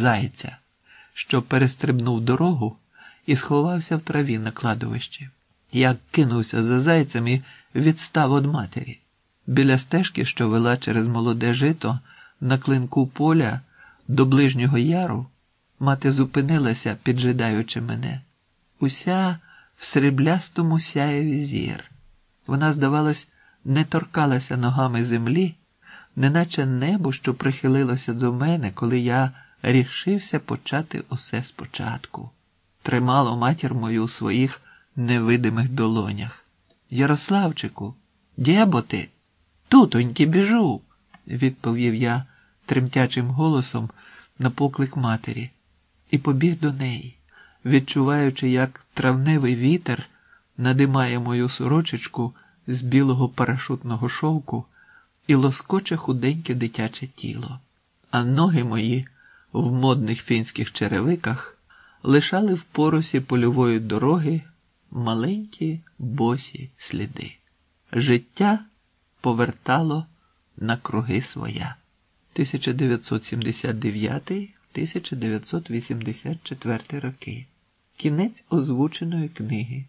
зайця, що перестрибнув дорогу і сховався в траві на кладовищі. Я кинувся за зайцем і відстав від матері. Біля стежки, що вела через молоде жито, на клинку поля до ближнього яру, мати зупинилася, піджидаючи мене. Уся в сріблястому сяєві зір. Вона, здавалось, не торкалася ногами землі, неначе небо, що прихилилося до мене, коли я рішився почати усе спочатку. Тримало матір мою у своїх невидимих долонях. Ярославчику, дєбо ти? Тутоньки біжу, відповів я тремтячим голосом на поклик матері, і побіг до неї, відчуваючи, як травневий вітер надимає мою сорочечку з білого парашутного шовку і лоскоче худеньке дитяче тіло, а ноги мої в модних фінських черевиках лишали в поросі польової дороги маленькі босі сліди. Життя повертало на круги своя. 1979-1984 роки. Кінець озвученої книги.